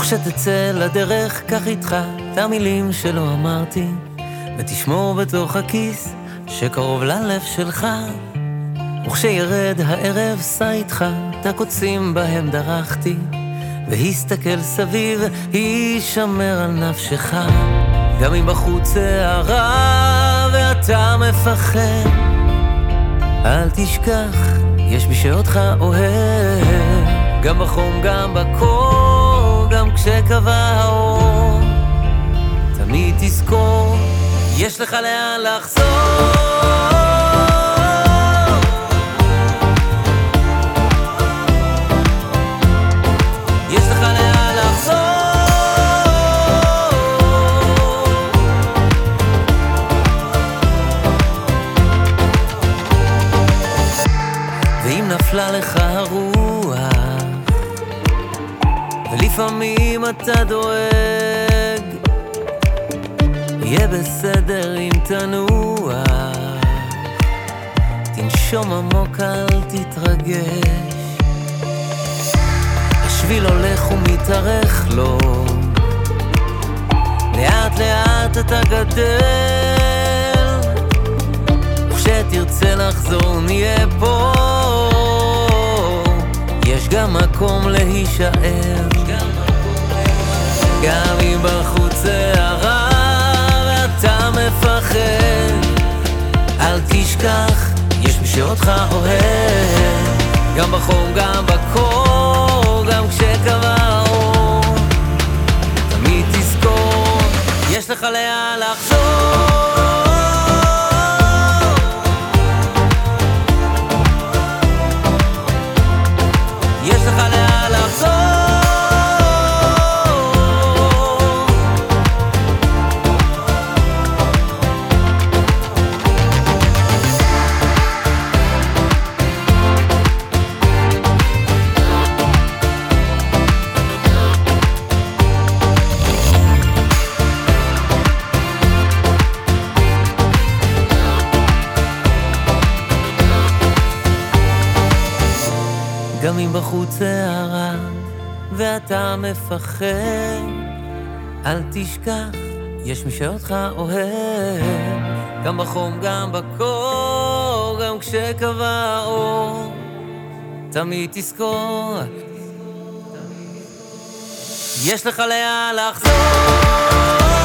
וכשתצא לדרך, קח איתך את המילים שלא אמרתי, ותשמור בתוך הכיס שקרוב ללב שלך. וכשירד הערב, שא איתך את הקוצים בהם דרכתי, והסתכל סביב, הישמר על נפשך. גם אם בחוץ סערה ואתה מפחד, אל תשכח, יש מי שאותך אוהב. גם בחום, גם בקור, כשקבע האור. תמיד תזכור, יש לך לאן לחזור. נפלה לך הרוח, ולפעמים אתה דואג, יהיה בסדר אם תנוח, תנשום עמוק, אל תתרגש. השביל הולך ומתארך לו, לאט לאט אתה גדל, וכשתרצה לחזור נהיה פה, גם מקום להישאר. גם אם בחוץ סערה ואתה מפחד, אל תשכח, יש מי שאותך אוהב. גם בחום, גם בקור, גם כשקבע האור. תמיד תזכור, יש לך לאן לחזור. יש לך לאן גם אם בחוץ סערה ואתה מפחד, אל תשכח, יש מי שאותך אוהב. גם בחום, גם בקור, גם כשקבע האור. תמיד תזכור, יש לך לאן לחזור.